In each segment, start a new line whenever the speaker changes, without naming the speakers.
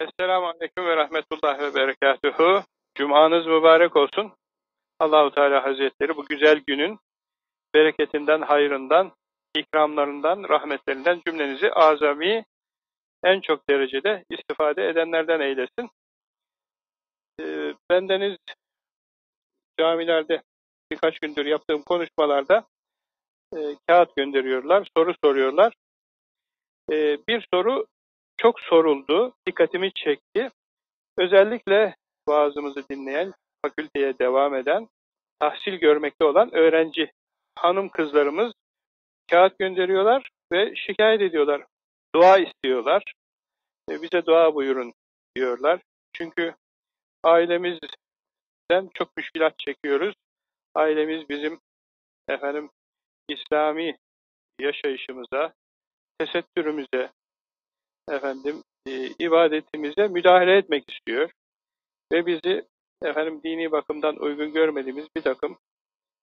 Esselamu Aleyküm ve Rahmetullah ve Berekatuhu. Cumanız mübarek olsun. Allahu Teala Hazretleri bu güzel günün bereketinden, hayrından, ikramlarından, rahmetlerinden cümlenizi azami en çok derecede istifade edenlerden eylesin. Ee, bendeniz camilerde birkaç gündür yaptığım konuşmalarda e, kağıt gönderiyorlar, soru soruyorlar. E, bir soru çok soruldu, dikkatimi çekti. Özellikle vaazımızı dinleyen, fakülteye devam eden, tahsil görmekte olan öğrenci hanım kızlarımız kağıt gönderiyorlar ve şikayet ediyorlar. Dua istiyorlar. E, bize dua buyurun diyorlar. Çünkü ailemizden çok müşkilat çekiyoruz. Ailemiz bizim efendim İslami yaşayışımıza, tesettürümüze, efendim e, ibadetimize müdahale etmek istiyor ve bizi efendim dini bakımdan uygun görmediğimiz bir takım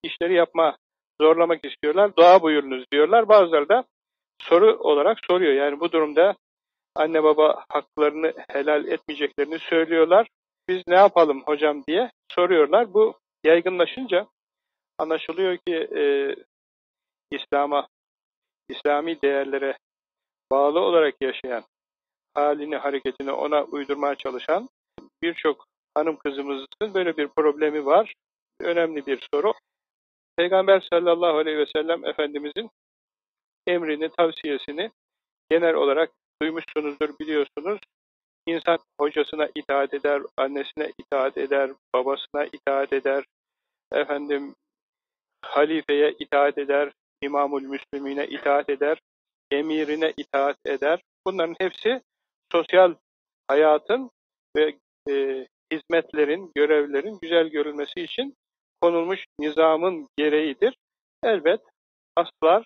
işleri yapma zorlamak istiyorlar. Dua buyurunuz diyorlar. Bazıları da soru olarak soruyor. Yani bu durumda anne baba haklarını helal etmeyeceklerini söylüyorlar. Biz ne yapalım hocam diye soruyorlar. Bu yaygınlaşınca anlaşılıyor ki e, İslam'a, İslami değerlere bağlı olarak yaşayan, halini, hareketini ona uydurmaya çalışan birçok hanım kızımızın böyle bir problemi var. Önemli bir soru. Peygamber sallallahu aleyhi ve sellem Efendimizin emrini, tavsiyesini genel olarak duymuşsunuzdur, biliyorsunuz. İnsan hocasına itaat eder, annesine itaat eder, babasına itaat eder, efendim halifeye itaat eder, imamul müslimine itaat eder, emirine itaat eder. Bunların hepsi sosyal hayatın ve e, hizmetlerin, görevlerin güzel görülmesi için konulmuş nizamın gereğidir. Elbet aslar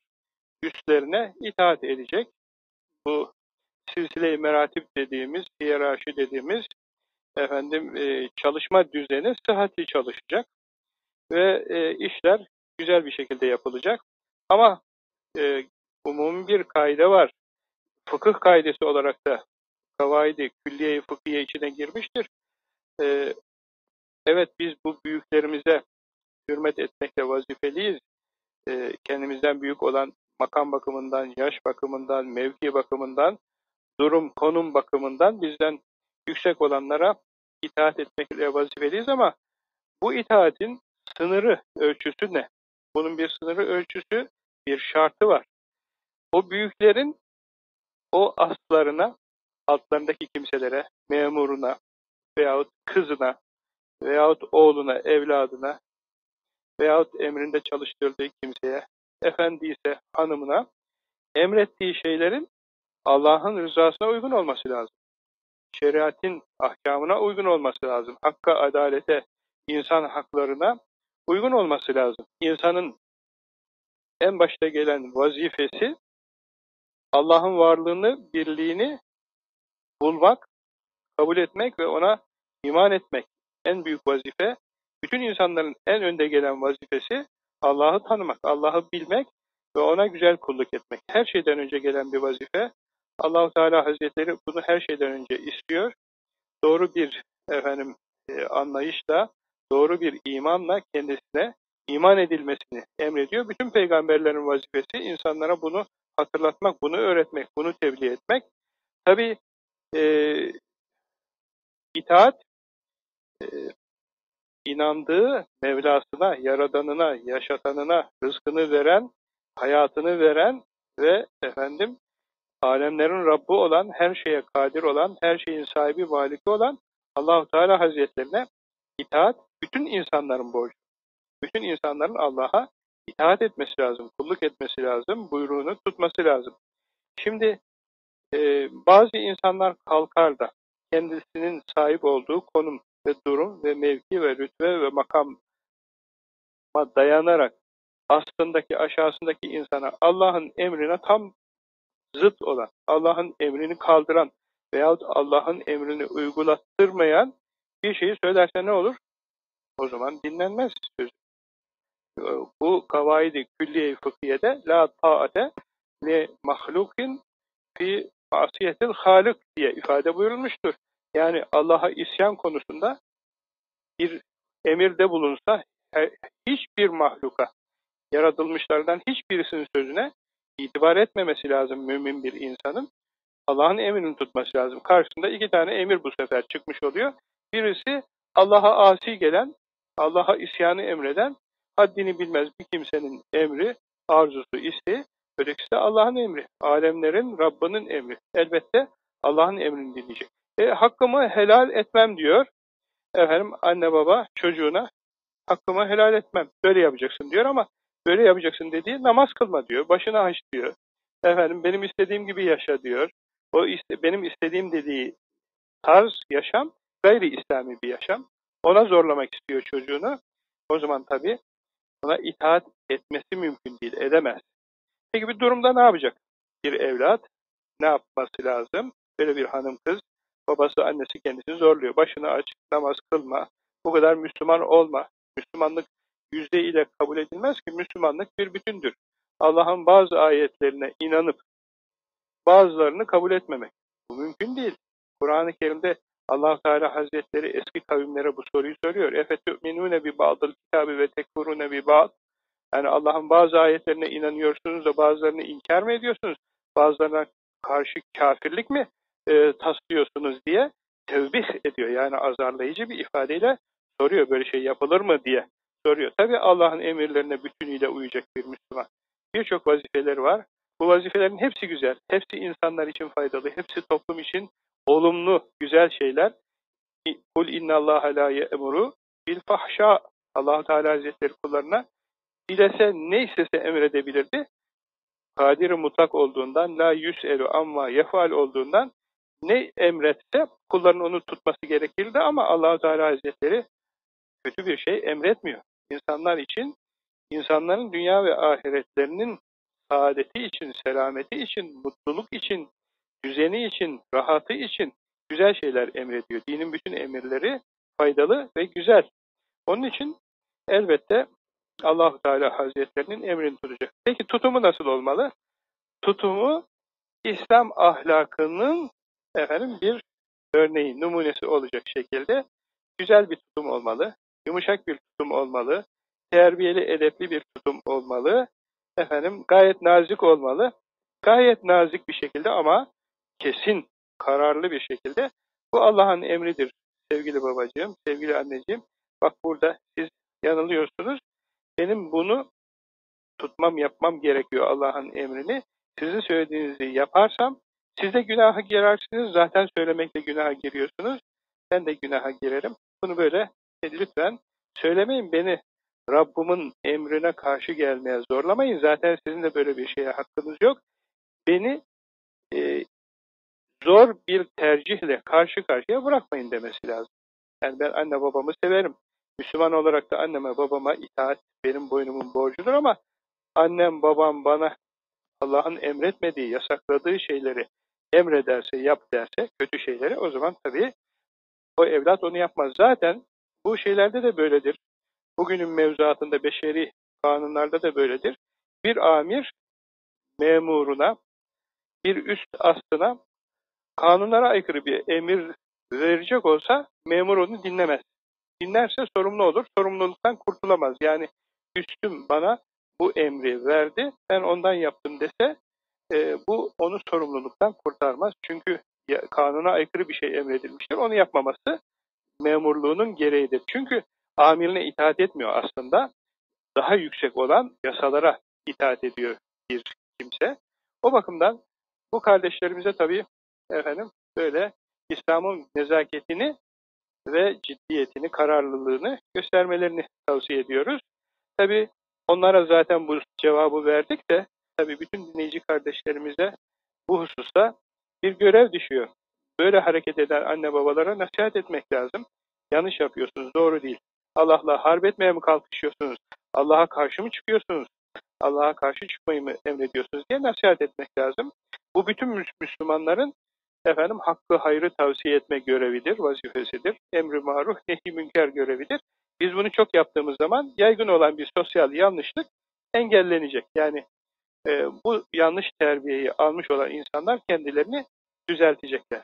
üstlerine itaat edecek. Bu silsile-i meratip dediğimiz, hiyerarşi dediğimiz efendim e, çalışma düzeni sıhhatli çalışacak ve e, işler güzel bir şekilde yapılacak. Ama e, umumi bir kaide var. Fıkıh kaidesi olarak da kavaidi külliye-i fıkhiye içine girmiştir. E, evet biz bu büyüklerimize hürmet etmekle vazifeliyiz. E, kendimizden büyük olan makam bakımından, yaş bakımından, mevki bakımından, durum, konum bakımından bizden yüksek olanlara itaat etmekle vazifeliyiz ama bu itaatin sınırı, ölçüsü ne? Bunun bir sınırı, ölçüsü, bir şartı var. O büyüklerin o aslarına, altlarındaki kimselere, memuruna veyahut kızına veyahut oğluna, evladına veyahut emrinde çalıştırdığı kimseye, efendi ise hanımına emrettiği şeylerin Allah'ın rızasına uygun olması lazım. Şeriatin ahkamına uygun olması lazım. Hakka, adalete, insan haklarına uygun olması lazım. İnsanın en başta gelen vazifesi Allah'ın varlığını, birliğini bulmak, kabul etmek ve ona iman etmek. En büyük vazife, bütün insanların en önde gelen vazifesi Allah'ı tanımak, Allah'ı bilmek ve ona güzel kulluk etmek. Her şeyden önce gelen bir vazife. Allahu Teala Hazretleri bunu her şeyden önce istiyor. Doğru bir efendim e, anlayışla, doğru bir imanla kendisine iman edilmesini emrediyor. Bütün peygamberlerin vazifesi insanlara bunu hatırlatmak, bunu öğretmek, bunu tebliğ etmek. Tabi e, itaat e, inandığı Mevlasına, Yaradanına, yaşatanına, rızkını veren, hayatını veren ve efendim alemlerin Rabbi olan, her şeye kadir olan, her şeyin sahibi, valiki olan Allahu Teala Hazretlerine itaat bütün insanların borcu. Bütün insanların Allah'a itaat etmesi lazım, kulluk etmesi lazım, buyruğunu tutması lazım. Şimdi e, bazı insanlar kalkar da kendisinin sahip olduğu konum ve durum ve mevki ve rütbe ve makama dayanarak aslındaki aşağısındaki insana Allah'ın emrine tam zıt olan, Allah'ın emrini kaldıran veyahut Allah'ın emrini uygulattırmayan bir şeyi söylerse ne olur? O zaman dinlenmez sözü. Bu kavaidi külliye fıkhiyede la taate li mahlukin fi masiyetil halik diye ifade buyurulmuştur. Yani Allah'a isyan konusunda bir emirde bulunsa hiçbir mahluka, yaratılmışlardan hiçbirisinin sözüne itibar etmemesi lazım mümin bir insanın. Allah'ın emrini tutması lazım. Karşısında iki tane emir bu sefer çıkmış oluyor. Birisi Allah'a asi gelen, Allah'a isyanı emreden, haddini bilmez bir kimsenin emri, arzusu, isteği. Ötekisi Allah'ın emri. Alemlerin Rabbinin emri. Elbette Allah'ın emrini dinleyecek. E, hakkımı helal etmem diyor. Efendim anne baba çocuğuna hakkımı helal etmem. Böyle yapacaksın diyor ama böyle yapacaksın dediği namaz kılma diyor. Başına aç diyor. Efendim benim istediğim gibi yaşa diyor. O iste, benim istediğim dediği tarz yaşam gayri İslami bir yaşam. Ona zorlamak istiyor çocuğunu. O zaman tabii ona itaat etmesi mümkün değil, edemez. Peki bir durumda ne yapacak? Bir evlat ne yapması lazım? Böyle bir hanım kız, babası annesi kendisini zorluyor. Başını aç, namaz kılma, bu kadar Müslüman olma. Müslümanlık yüzde ile kabul edilmez ki Müslümanlık bir bütündür. Allah'ın bazı ayetlerine inanıp bazılarını kabul etmemek. Bu mümkün değil. Kur'an-ı Kerim'de allah Teala Hazretleri eski kavimlere bu soruyu soruyor. اَفَتُؤْمِنُونَ بِبَعْضِ الْكِتَابِ وَتَكْفُرُونَ بِبَعْضِ yani Allah'ın bazı ayetlerine inanıyorsunuz da bazılarını inkar mı ediyorsunuz? Bazılarına karşı kafirlik mi e, taslıyorsunuz diye tevbih ediyor. Yani azarlayıcı bir ifadeyle soruyor böyle şey yapılır mı diye soruyor. Tabi Allah'ın emirlerine bütünüyle uyacak bir Müslüman. Birçok vazifeleri var. Bu vazifelerin hepsi güzel. Hepsi insanlar için faydalı. Hepsi toplum için olumlu, güzel şeyler. Kul innallaha la ye'muru bil fahşa. Allah Teala Hazretleri kullarına dilese ne istese emredebilirdi. Kadir mutlak olduğundan, la yüselu amma yefal olduğundan ne emretse kulların onu tutması gerekirdi ama allah Teala Hazretleri kötü bir şey emretmiyor. İnsanlar için, insanların dünya ve ahiretlerinin saadeti için, selameti için, mutluluk için, düzeni için, rahatı için güzel şeyler emrediyor. Dinin bütün emirleri faydalı ve güzel. Onun için elbette allah Teala Hazretlerinin emrini tutacak. Peki tutumu nasıl olmalı? Tutumu İslam ahlakının efendim bir örneği, numunesi olacak şekilde güzel bir tutum olmalı, yumuşak bir tutum olmalı, terbiyeli, edepli bir tutum olmalı, efendim gayet nazik olmalı, gayet nazik bir şekilde ama kesin, kararlı bir şekilde bu Allah'ın emridir sevgili babacığım, sevgili anneciğim. Bak burada siz yanılıyorsunuz. Benim bunu tutmam, yapmam gerekiyor Allah'ın emrini. Sizin söylediğinizi yaparsam siz de günaha girersiniz. Zaten söylemekle günaha giriyorsunuz. Ben de günaha girerim. Bunu böyle lütfen söylemeyin beni Rabbimin emrine karşı gelmeye zorlamayın. Zaten sizin de böyle bir şeye hakkınız yok. Beni e, zor bir tercihle karşı karşıya bırakmayın demesi lazım. Yani ben anne babamı severim. Müslüman olarak da anneme babama itaat benim boynumun borcudur ama annem babam bana Allah'ın emretmediği, yasakladığı şeyleri emrederse, yap derse, kötü şeyleri o zaman tabii o evlat onu yapmaz. Zaten bu şeylerde de böyledir. Bugünün mevzuatında, beşeri kanunlarda da böyledir. Bir amir memuruna, bir üst astına kanunlara aykırı bir emir verecek olsa memur onu dinlemez. Dinlerse sorumlu olur, sorumluluktan kurtulamaz. Yani üstüm bana bu emri verdi, ben ondan yaptım dese e, bu onu sorumluluktan kurtarmaz. Çünkü kanuna aykırı bir şey emredilmiştir. Onu yapmaması memurluğunun gereğidir. Çünkü amirine itaat etmiyor aslında. Daha yüksek olan yasalara itaat ediyor bir kimse. O bakımdan bu kardeşlerimize tabii efendim böyle İslam'ın nezaketini ve ciddiyetini, kararlılığını göstermelerini tavsiye ediyoruz. Tabii onlara zaten bu cevabı verdik de tabii bütün dinleyici kardeşlerimize bu hususta bir görev düşüyor. Böyle hareket eden anne babalara nasihat etmek lazım. Yanlış yapıyorsunuz, doğru değil. Allah'la harp etmeye mi kalkışıyorsunuz? Allah'a karşı mı çıkıyorsunuz? Allah'a karşı çıkmayı mı emrediyorsunuz diye nasihat etmek lazım. Bu bütün Müslümanların efendim hakkı hayrı tavsiye etme görevidir, vazifesidir. Emri maruf, nehi münker görevidir. Biz bunu çok yaptığımız zaman yaygın olan bir sosyal yanlışlık engellenecek. Yani e, bu yanlış terbiyeyi almış olan insanlar kendilerini düzeltecekler.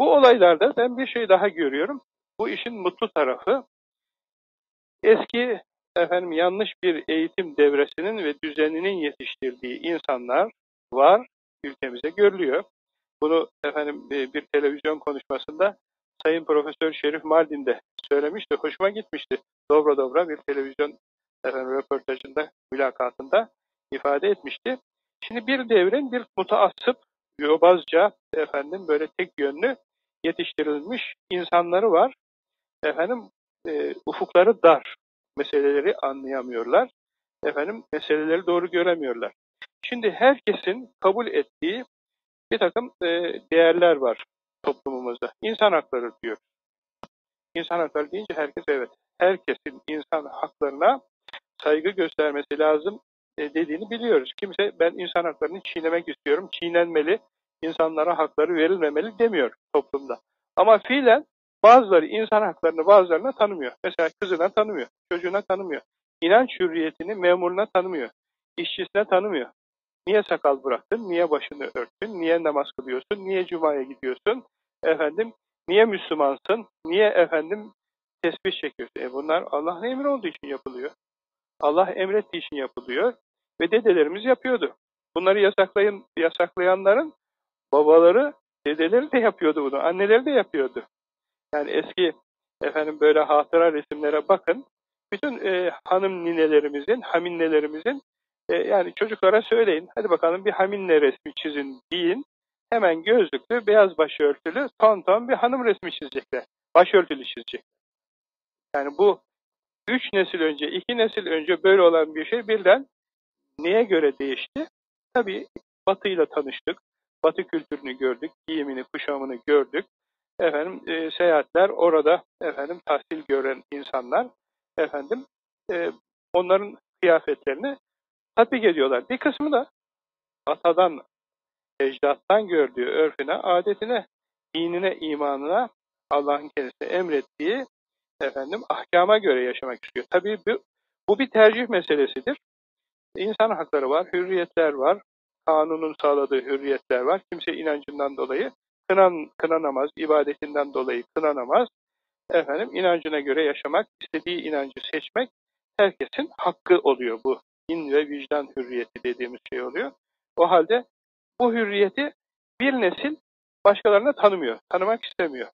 Bu olaylarda ben bir şey daha görüyorum. Bu işin mutlu tarafı eski efendim yanlış bir eğitim devresinin ve düzeninin yetiştirdiği insanlar var ülkemize görülüyor. Bunu efendim e, bir televizyon konuşmasında Sayın Profesör Şerif Mardin de söylemişti. Hoşuma gitmişti. Dobra dobra bir televizyon efendim, röportajında, mülakatında ifade etmişti. Şimdi bir devrin bir mutaassıp, yobazca, efendim böyle tek yönlü yetiştirilmiş insanları var. Efendim e, ufukları dar. Meseleleri anlayamıyorlar. Efendim meseleleri doğru göremiyorlar. Şimdi herkesin kabul ettiği bir takım e, değerler var toplumumuzda. İnsan hakları diyor. İnsan hakları deyince herkes evet. Herkesin insan haklarına saygı göstermesi lazım e, dediğini biliyoruz. Kimse ben insan haklarını çiğnemek istiyorum, çiğnenmeli, insanlara hakları verilmemeli demiyor toplumda. Ama fiilen bazıları insan haklarını bazılarına tanımıyor. Mesela kızına tanımıyor, çocuğuna tanımıyor. İnanç hürriyetini memuruna tanımıyor, işçisine tanımıyor. Niye sakal bıraktın, niye başını örttün, niye namaz kılıyorsun, niye cumaya gidiyorsun, efendim, niye Müslümansın, niye efendim tesbih çekiyorsun. E bunlar Allah'ın emri olduğu için yapılıyor. Allah emrettiği için yapılıyor ve dedelerimiz yapıyordu. Bunları yasaklayın, yasaklayanların babaları, dedeleri de yapıyordu bunu, anneleri de yapıyordu. Yani eski efendim böyle hatıra resimlere bakın. Bütün e, hanım ninelerimizin, haminnelerimizin e, yani çocuklara söyleyin. Hadi bakalım bir haminle resmi çizin deyin. Hemen gözlüklü, beyaz başörtülü, ton ton bir hanım resmi çizecekler. Başörtülü çizecek. Yani bu üç nesil önce, iki nesil önce böyle olan bir şey birden neye göre değişti? Tabii Batı ile tanıştık. Batı kültürünü gördük, giyimini, kuşamını gördük. Efendim e, seyahatler, orada efendim tahsil gören insanlar efendim e, onların kıyafetlerini tatbik ediyorlar. Bir kısmı da atadan, ecdattan gördüğü örfüne, adetine, dinine, imanına Allah'ın kendisine emrettiği efendim ahkama göre yaşamak istiyor. Tabii bu, bu bir tercih meselesidir. İnsan hakları var, hürriyetler var, kanunun sağladığı hürriyetler var. Kimse inancından dolayı kınan, kınanamaz, ibadetinden dolayı kınanamaz. Efendim inancına göre yaşamak, istediği inancı seçmek herkesin hakkı oluyor bu. İn ve vicdan hürriyeti dediğimiz şey oluyor. O halde bu hürriyeti bir nesil başkalarına tanımıyor, tanımak istemiyor.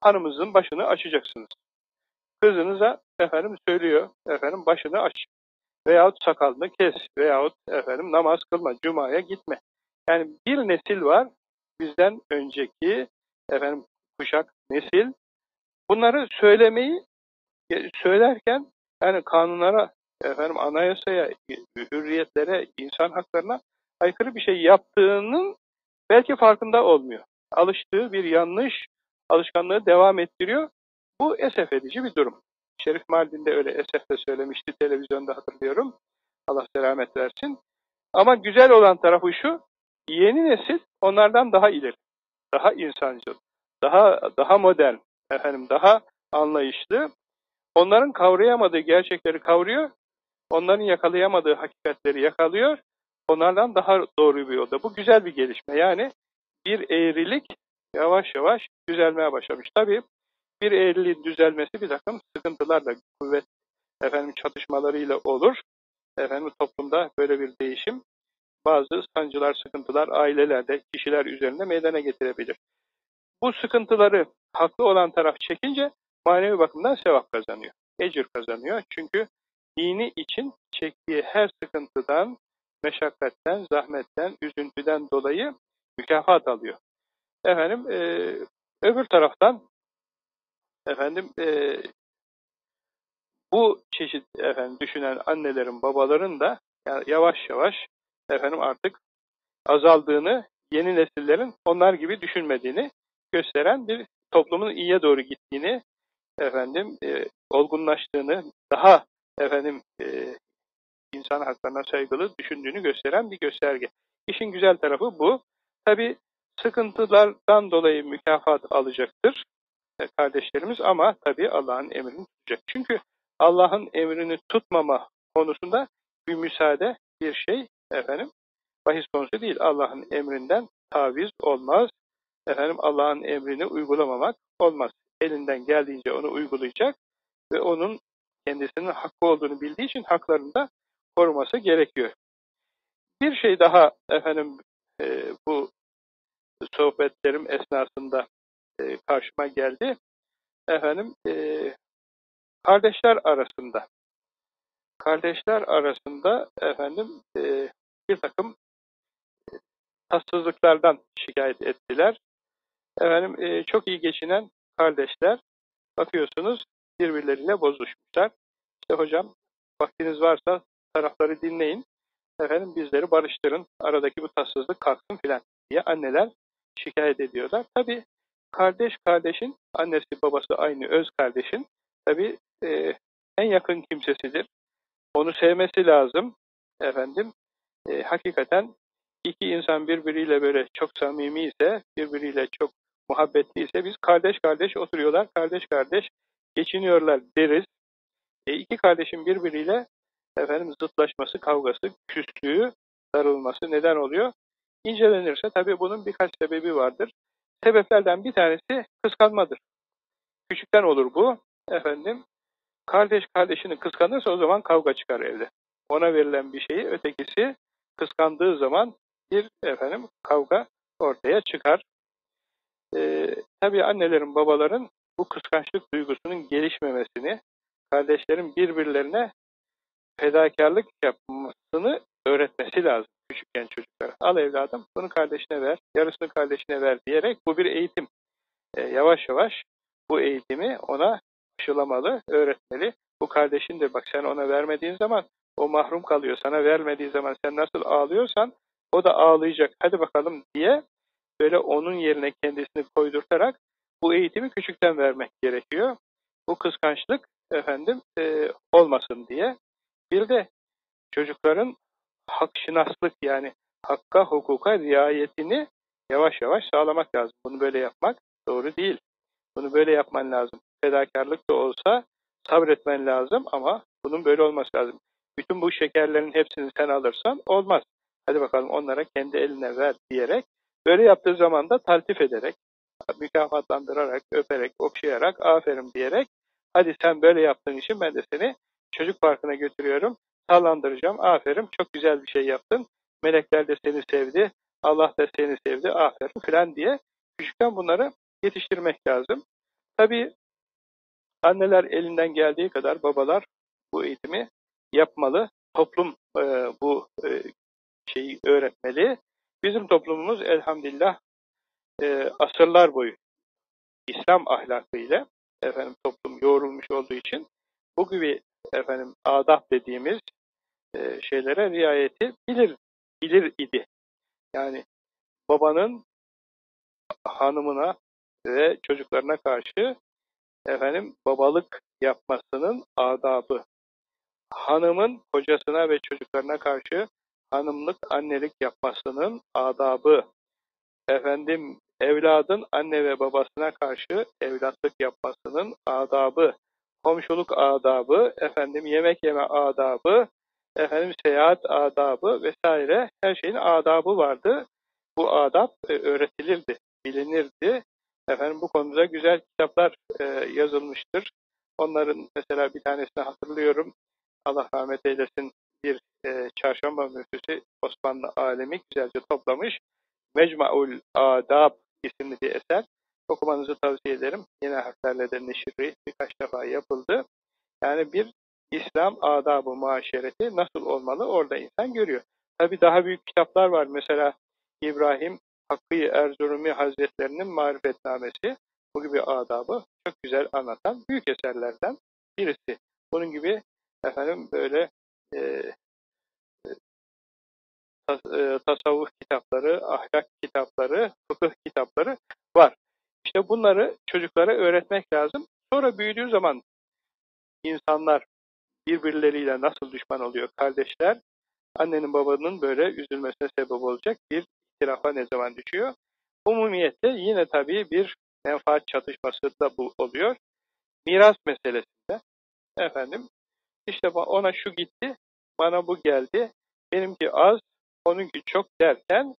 Hanımızın başını açacaksınız. Kızınıza efendim söylüyor, efendim başını aç. Veyahut sakalını kes, veyahut efendim namaz kılma, cumaya gitme. Yani bir nesil var, bizden önceki efendim kuşak, nesil. Bunları söylemeyi söylerken yani kanunlara, efendim anayasaya, hürriyetlere, insan haklarına aykırı bir şey yaptığının belki farkında olmuyor. Alıştığı bir yanlış alışkanlığı devam ettiriyor. Bu esef edici bir durum. Şerif Mardin de öyle esefle söylemişti televizyonda hatırlıyorum. Allah selamet versin. Ama güzel olan tarafı şu, yeni nesil onlardan daha ileri, daha insancıl, daha daha modern, efendim daha anlayışlı. Onların kavrayamadığı gerçekleri kavruyor, onların yakalayamadığı hakikatleri yakalıyor, onlardan daha doğru bir yolda. Bu güzel bir gelişme. Yani bir eğrilik yavaş yavaş düzelmeye başlamış. Tabii bir eğriliğin düzelmesi bir takım sıkıntılarla, kuvvet efendim çatışmalarıyla olur. Efendim toplumda böyle bir değişim bazı sancılar, sıkıntılar ailelerde, kişiler üzerinde meydana getirebilir. Bu sıkıntıları haklı olan taraf çekince manevi bakımdan sevap kazanıyor. Ecir kazanıyor. Çünkü dini için çektiği her sıkıntıdan, meşakkatten, zahmetten, üzüntüden dolayı mükafat alıyor. Efendim, e, öbür taraftan efendim e, bu çeşit efendim düşünen annelerin, babaların da yavaş yavaş efendim artık azaldığını, yeni nesillerin onlar gibi düşünmediğini gösteren bir toplumun iyiye doğru gittiğini, efendim e, olgunlaştığını, daha efendim e, insan haklarına saygılı düşündüğünü gösteren bir gösterge. İşin güzel tarafı bu. Tabi sıkıntılardan dolayı mükafat alacaktır e, kardeşlerimiz ama tabi Allah'ın emrini tutacak. Çünkü Allah'ın emrini tutmama konusunda bir müsaade bir şey efendim bahis konusu değil. Allah'ın emrinden taviz olmaz. efendim Allah'ın emrini uygulamamak olmaz. Elinden geldiğince onu uygulayacak ve onun kendisinin hakkı olduğunu bildiği için haklarını da koruması gerekiyor. Bir şey daha efendim e, bu sohbetlerim esnasında e, karşıma geldi. Efendim e, kardeşler arasında kardeşler arasında efendim e, bir takım tatsızlıklardan şikayet ettiler. Efendim e, çok iyi geçinen kardeşler bakıyorsunuz birbirleriyle bozuşmuşlar. İşte hocam vaktiniz varsa tarafları dinleyin. Efendim bizleri barıştırın. Aradaki bu tatsızlık kalksın filan diye anneler şikayet ediyorlar. Tabi kardeş kardeşin, annesi babası aynı öz kardeşin tabi e, en yakın kimsesidir. Onu sevmesi lazım. Efendim e, hakikaten iki insan birbiriyle böyle çok samimi ise, birbiriyle çok muhabbetli ise biz kardeş kardeş oturuyorlar, kardeş kardeş geçiniyorlar deriz. E, iki kardeşin birbiriyle efendim zıtlaşması, kavgası, küslüğü, darılması neden oluyor? İncelenirse tabii bunun birkaç sebebi vardır. Sebeplerden bir tanesi kıskanmadır. Küçükten olur bu. Efendim, kardeş kardeşini kıskanırsa o zaman kavga çıkar evde. Ona verilen bir şeyi ötekisi kıskandığı zaman bir efendim kavga ortaya çıkar. Ee, tabii annelerin, babaların bu kıskançlık duygusunun gelişmemesini, kardeşlerin birbirlerine fedakarlık yapmasını öğretmesi lazım küçükken çocuklara. Al evladım, bunu kardeşine ver, yarısını kardeşine ver diyerek bu bir eğitim. Ee, yavaş yavaş bu eğitimi ona aşılamalı, öğretmeli. Bu kardeşindir. Bak sen ona vermediğin zaman o mahrum kalıyor. Sana vermediği zaman sen nasıl ağlıyorsan o da ağlayacak. Hadi bakalım diye böyle onun yerine kendisini koydurtarak bu eğitimi küçükten vermek gerekiyor. Bu kıskançlık efendim e, olmasın diye. Bir de çocukların hakşinaslık yani hakka, hukuka riayetini yavaş yavaş sağlamak lazım. Bunu böyle yapmak doğru değil. Bunu böyle yapman lazım. Fedakarlık da olsa sabretmen lazım ama bunun böyle olması lazım. Bütün bu şekerlerin hepsini sen alırsan olmaz. Hadi bakalım onlara kendi eline ver diyerek böyle yaptığı zaman da taltif ederek mükafatlandırarak, öperek, okşayarak, aferin diyerek hadi sen böyle yaptığın için ben de seni çocuk parkına götürüyorum, sallandıracağım, aferin, çok güzel bir şey yaptın, melekler de seni sevdi, Allah da seni sevdi, aferin filan diye küçükten bunları yetiştirmek lazım. Tabii anneler elinden geldiği kadar babalar bu eğitimi yapmalı. Toplum e, bu e, şeyi öğretmeli. Bizim toplumumuz elhamdülillah asırlar boyu İslam ahlakıyla efendim toplum yoğrulmuş olduğu için bu gibi efendim adab dediğimiz e, şeylere riayeti bilir bilir idi. Yani babanın hanımına ve çocuklarına karşı efendim babalık yapmasının adabı. Hanımın kocasına ve çocuklarına karşı hanımlık, annelik yapmasının adabı. Efendim evladın anne ve babasına karşı evlatlık yapmasının adabı, komşuluk adabı, efendim yemek yeme adabı, efendim seyahat adabı vesaire her şeyin adabı vardı. Bu adab e, öğretilirdi, bilinirdi. Efendim bu konuda güzel kitaplar e, yazılmıştır. Onların mesela bir tanesini hatırlıyorum. Allah rahmet eylesin bir e, çarşamba müftüsü Osmanlı alemi güzelce toplamış. Mecmu'ul Adab isimli bir eser. Okumanızı tavsiye ederim. Yine harflerle de neşri birkaç defa yapıldı. Yani bir İslam adabı muaşereti nasıl olmalı orada insan görüyor. Tabi daha büyük kitaplar var. Mesela İbrahim Hakkı Erzurumi Hazretlerinin Marifetnamesi bu gibi adabı çok güzel anlatan büyük eserlerden birisi. Bunun gibi efendim böyle e, tasavvuf kitapları, ahlak kitapları, fıkıh kitapları var. İşte bunları çocuklara öğretmek lazım. Sonra büyüdüğü zaman insanlar birbirleriyle nasıl düşman oluyor? Kardeşler, annenin babanın böyle üzülmesine sebep olacak bir ihtirafa ne zaman düşüyor? Umumiyette yine tabii bir menfaat çatışması da bu oluyor. Miras meselesinde efendim işte ona şu gitti, bana bu geldi, benimki az, onunki çok derken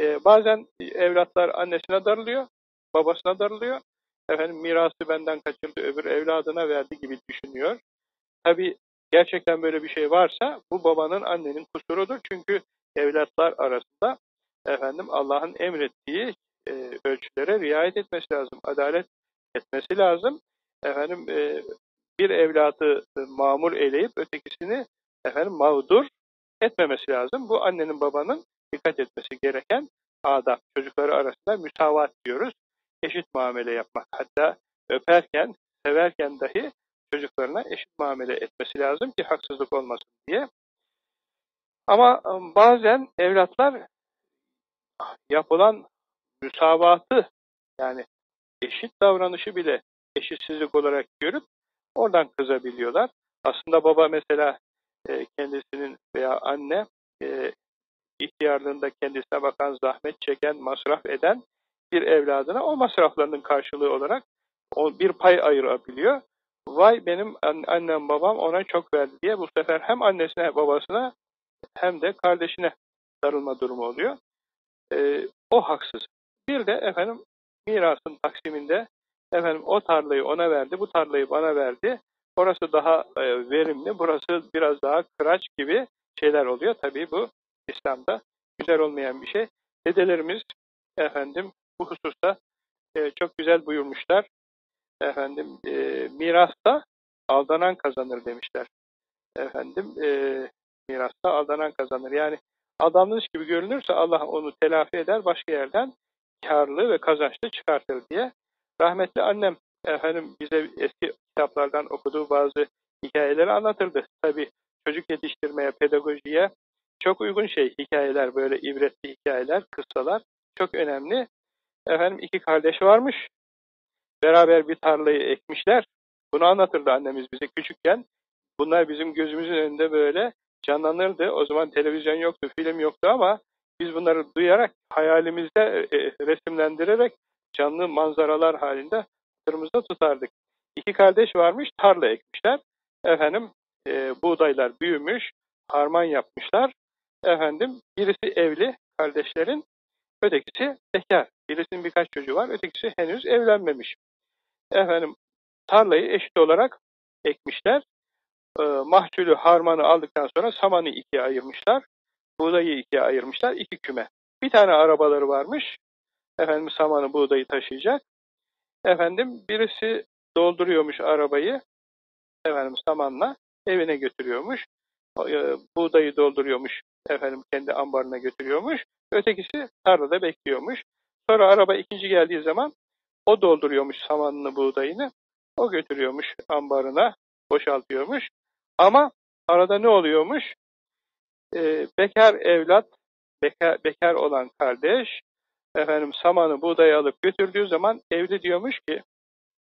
e, bazen evlatlar annesine darılıyor, babasına darılıyor. Efendim mirası benden kaçırdı, öbür evladına verdi gibi düşünüyor. Tabi gerçekten böyle bir şey varsa bu babanın annenin kusurudur. Çünkü evlatlar arasında efendim Allah'ın emrettiği e, ölçülere riayet etmesi lazım. Adalet etmesi lazım. Efendim e, bir evladı mamur eleyip ötekisini efendim mağdur etmemesi lazım. Bu annenin babanın dikkat etmesi gereken adab. Çocukları arasında müsavat diyoruz. Eşit muamele yapmak. Hatta öperken, severken dahi çocuklarına eşit muamele etmesi lazım ki haksızlık olmasın diye. Ama ıı, bazen evlatlar yapılan müsavatı yani eşit davranışı bile eşitsizlik olarak görüp oradan kızabiliyorlar. Aslında baba mesela e, kendisinin veya anne e, ihtiyarlığında kendisine bakan, zahmet çeken, masraf eden bir evladına o masraflarının karşılığı olarak bir pay ayırabiliyor. Vay benim annem babam ona çok verdi diye bu sefer hem annesine babasına hem de kardeşine darılma durumu oluyor. Ee, o haksız. Bir de efendim mirasın taksiminde efendim o tarlayı ona verdi, bu tarlayı bana verdi. Orası daha e, verimli, burası biraz daha kıraç gibi şeyler oluyor. Tabii bu İslam'da güzel olmayan bir şey. Dedelerimiz efendim bu hususta e, çok güzel buyurmuşlar. Efendim e, mirasta aldanan kazanır demişler. Efendim e, mirasta aldanan kazanır. Yani adamlış gibi görünürse Allah onu telafi eder, başka yerden karlı ve kazançlı çıkartır diye. Rahmetli annem efendim bize eski kitaplardan okuduğu bazı hikayeleri anlatırdı. Tabi çocuk yetiştirmeye, pedagojiye çok uygun şey hikayeler, böyle ibretli hikayeler, kıssalar çok önemli. Efendim iki kardeş varmış. Beraber bir tarlayı ekmişler. Bunu anlatırdı annemiz bize küçükken. Bunlar bizim gözümüzün önünde böyle canlanırdı. O zaman televizyon yoktu, film yoktu ama biz bunları duyarak hayalimizde e, e resimlendirerek canlı manzaralar halinde hatırımızda tutardık. İki kardeş varmış, tarla ekmişler. Efendim e, buğdaylar büyümüş, harman yapmışlar. Efendim birisi evli kardeşlerin, ötekisi bekar. Birisinin birkaç çocuğu var, ötekisi henüz evlenmemiş. Efendim tarlayı eşit olarak ekmişler. E, mahsulü harmanı aldıktan sonra samanı ikiye ayırmışlar. Buğdayı ikiye ayırmışlar. iki küme. Bir tane arabaları varmış. Efendim samanı buğdayı taşıyacak. Efendim birisi dolduruyormuş arabayı. Efendim samanla evine götürüyormuş. E, buğdayı dolduruyormuş. Efendim kendi ambarına götürüyormuş. Ötekisi tarlada bekliyormuş. Sonra araba ikinci geldiği zaman o dolduruyormuş samanını, buğdayını. O götürüyormuş ambarına, boşaltıyormuş. Ama arada ne oluyormuş? Ee, bekar evlat, bekar, bekar olan kardeş, efendim samanı, buğdayı alıp götürdüğü zaman evli diyormuş ki,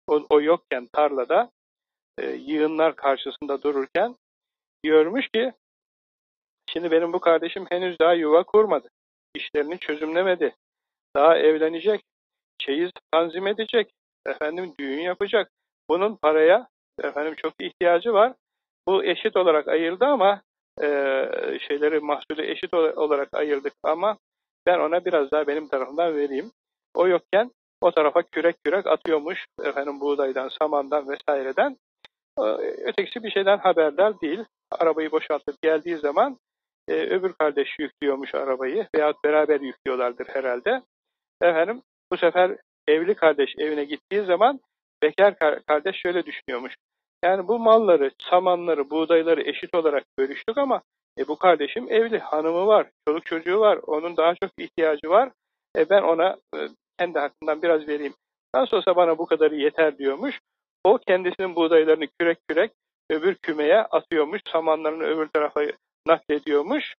o, o yokken tarlada, e, yığınlar karşısında dururken, diyormuş ki, şimdi benim bu kardeşim henüz daha yuva kurmadı, işlerini çözümlemedi, daha evlenecek, çeyiz tanzim edecek, efendim düğün yapacak. Bunun paraya efendim çok ihtiyacı var. Bu eşit olarak ayırdı ama e, şeyleri mahsulü eşit olarak ayırdık ama ben ona biraz daha benim tarafımdan vereyim. O yokken o tarafa kürek kürek atıyormuş efendim buğdaydan, samandan vesaireden. Ötekisi bir şeyden haberdar değil. Arabayı boşaltıp geldiği zaman e, öbür kardeş yüklüyormuş arabayı veyahut beraber yüklüyorlardır herhalde. Efendim bu sefer evli kardeş evine gittiği zaman bekar kardeş şöyle düşünüyormuş. Yani bu malları, samanları, buğdayları eşit olarak bölüştük ama e, bu kardeşim evli, hanımı var, çoluk çocuğu var, onun daha çok ihtiyacı var. E, ben ona e, kendi hakkından biraz vereyim. Nasıl olsa bana bu kadarı yeter diyormuş. O kendisinin buğdaylarını kürek kürek öbür kümeye atıyormuş, samanlarını öbür tarafa naklediyormuş.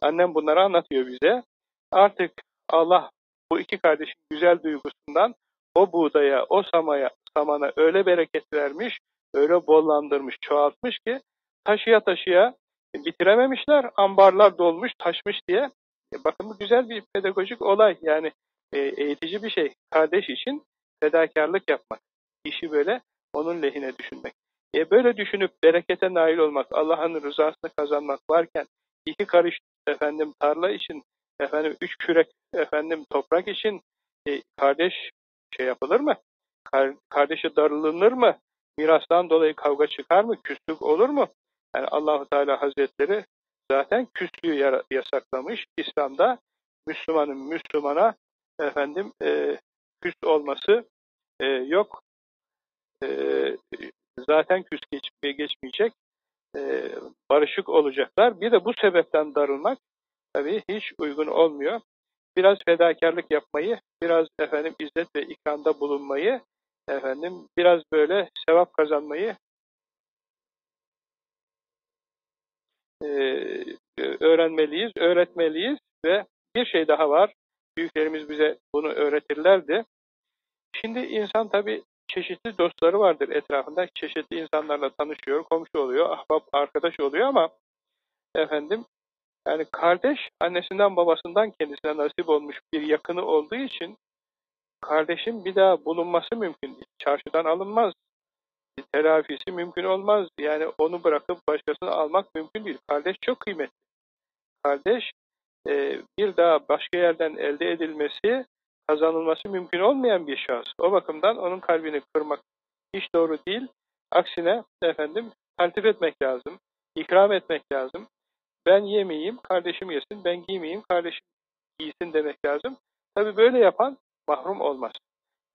Annem bunları anlatıyor bize. Artık Allah bu iki kardeşin güzel duygusundan o buğdaya, o samaya, samana öyle bereket vermiş, öyle bollandırmış, çoğaltmış ki taşıya taşıya bitirememişler, ambarlar dolmuş, taşmış diye. E bakın bu güzel bir pedagojik olay. Yani e, eğitici bir şey. Kardeş için fedakarlık yapmak. İşi böyle onun lehine düşünmek. E böyle düşünüp berekete nail olmak, Allah'ın rızasını kazanmak varken iki karış efendim tarla için, efendim üç kürek efendim toprak için e, kardeş şey yapılır mı? Kardeşe darılınır mı? Mirastan dolayı kavga çıkar mı? Küslük olur mu? Yani Allahu Teala Hazretleri zaten küslüğü yasaklamış. İslam'da Müslümanın Müslümana efendim e, küs olması e, yok. E, zaten küs geç, geçmeyecek. E, barışık olacaklar. Bir de bu sebepten darılmak tabii hiç uygun olmuyor. Biraz fedakarlık yapmayı, biraz efendim izzet ve ikramda bulunmayı, efendim biraz böyle sevap kazanmayı e, öğrenmeliyiz, öğretmeliyiz ve bir şey daha var. Büyüklerimiz bize bunu öğretirlerdi. Şimdi insan tabii çeşitli dostları vardır etrafında. Çeşitli insanlarla tanışıyor, komşu oluyor, ahbap, arkadaş oluyor ama efendim yani kardeş annesinden babasından kendisine nasip olmuş bir yakını olduğu için kardeşin bir daha bulunması mümkün değil. Çarşıdan alınmaz. Telafisi mümkün olmaz. Yani onu bırakıp başkasını almak mümkün değil. Kardeş çok kıymetli. Kardeş e, bir daha başka yerden elde edilmesi, kazanılması mümkün olmayan bir şahıs. O bakımdan onun kalbini kırmak hiç doğru değil. Aksine efendim taltif etmek lazım, ikram etmek lazım. Ben yemeyeyim, kardeşim yesin, ben giymeyeyim, kardeşim giysin demek lazım. Tabi böyle yapan mahrum olmaz.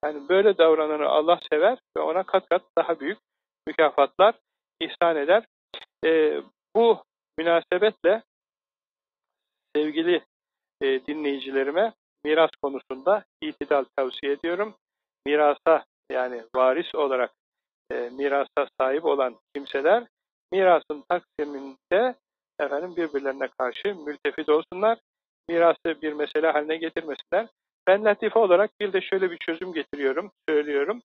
Yani böyle davrananı Allah sever ve ona kat kat daha büyük mükafatlar ihsan eder. Ee, bu münasebetle sevgili e, dinleyicilerime miras konusunda itidal tavsiye ediyorum. Mirasa yani varis olarak e, mirasa sahip olan kimseler mirasın taksiminde efendim birbirlerine karşı mültefit olsunlar. Mirası bir mesele haline getirmesinler. Ben latife olarak bir de şöyle bir çözüm getiriyorum, söylüyorum.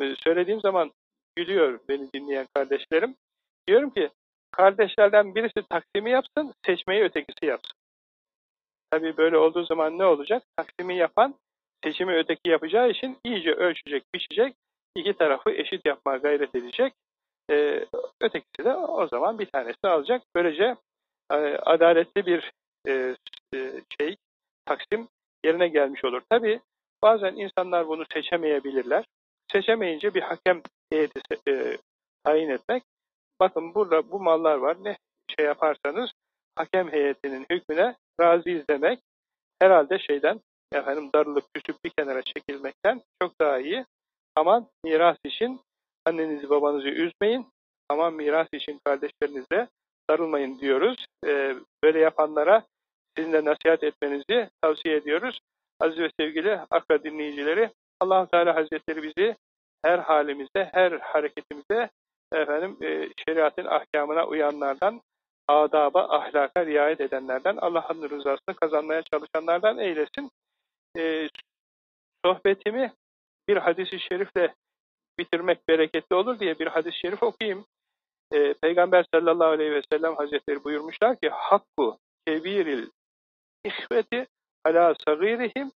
Ee, söylediğim zaman gülüyor beni dinleyen kardeşlerim. Diyorum ki kardeşlerden birisi taksimi yapsın, seçmeyi ötekisi yapsın. Tabii böyle olduğu zaman ne olacak? Taksimi yapan seçimi öteki yapacağı için iyice ölçecek, biçecek, iki tarafı eşit yapmaya gayret edecek. Ee, ötekisi de o zaman bir tanesini alacak. Böylece e, adaletli bir e, e, şey, taksim yerine gelmiş olur. Tabi bazen insanlar bunu seçemeyebilirler. Seçemeyince bir hakem heyeti e, tayin etmek. Bakın burada bu mallar var. Ne şey yaparsanız hakem heyetinin hükmüne razıyız demek. Herhalde şeyden efendim darılıp küsüp bir kenara çekilmekten çok daha iyi. Aman miras için annenizi babanızı üzmeyin. Aman miras için kardeşlerinize darılmayın diyoruz. Ee, böyle yapanlara sizinle nasihat etmenizi tavsiye ediyoruz. Aziz ve sevgili akra dinleyicileri, allah Teala Hazretleri bizi her halimizde, her hareketimizde efendim e, şeriatın ahkamına uyanlardan, adaba, ahlaka riayet edenlerden, Allah'ın rızasını kazanmaya çalışanlardan eylesin. E, sohbetimi bir hadisi şerifle bitirmek bereketli olur diye bir hadis-i şerif okuyayım. E, Peygamber sallallahu aleyhi ve sellem hazretleri buyurmuşlar ki Hakku kebiril ihveti ala sagirihim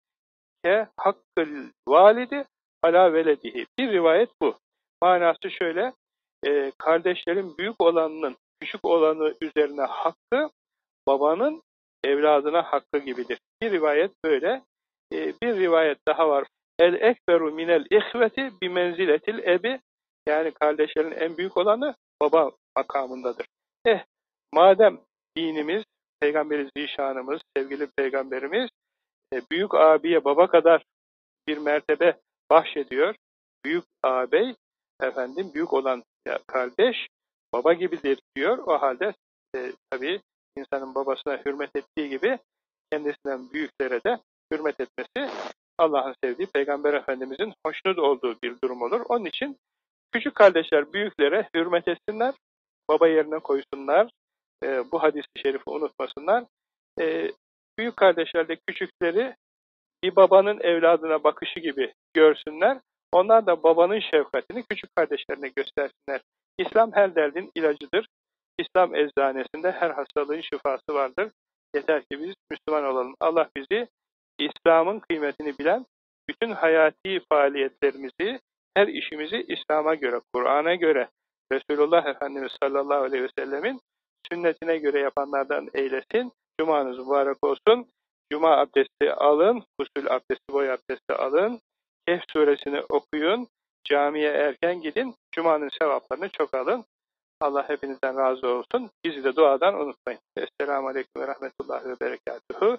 ke hakkıl validi ala veledihi. Bir rivayet bu. Manası şöyle, e, kardeşlerin büyük olanının küçük olanı üzerine hakkı, babanın evladına hakkı gibidir. Bir rivayet böyle. E, bir rivayet daha var. El ekberu minel ihveti bi menziletil ebi. Yani kardeşlerin en büyük olanı baba makamındadır. Eh, madem dinimiz, Peygamberi zişanımız, sevgili peygamberimiz e, büyük abiye baba kadar bir mertebe bahşediyor. Büyük ağabey, efendim büyük olan kardeş baba gibidir diyor. O halde e, tabii insanın babasına hürmet ettiği gibi kendisinden büyüklere de hürmet etmesi Allah'ın sevdiği Peygamber Efendimizin hoşnut olduğu bir durum olur. Onun için küçük kardeşler büyüklere hürmet etsinler, baba yerine koysunlar, e, bu hadis-i şerifi unutmasınlar. E, büyük kardeşler de küçükleri bir babanın evladına bakışı gibi görsünler. Onlar da babanın şefkatini küçük kardeşlerine göstersinler. İslam her derdin ilacıdır. İslam eczanesinde her hastalığın şifası vardır. Yeter ki biz Müslüman olalım. Allah bizi İslam'ın kıymetini bilen, bütün hayati faaliyetlerimizi, her işimizi İslam'a göre, Kur'an'a göre, Resulullah Efendimiz sallallahu aleyhi ve sellemin sünnetine göre yapanlardan eylesin. Cumanız mübarek olsun. Cuma abdesti alın, gusül abdesti, boy abdesti alın. Kehf suresini okuyun, camiye erken gidin, Cuma'nın sevaplarını çok alın. Allah hepinizden razı olsun. Bizi de duadan unutmayın. Esselamu Aleyküm ve Rahmetullahi ve Berekatuhu.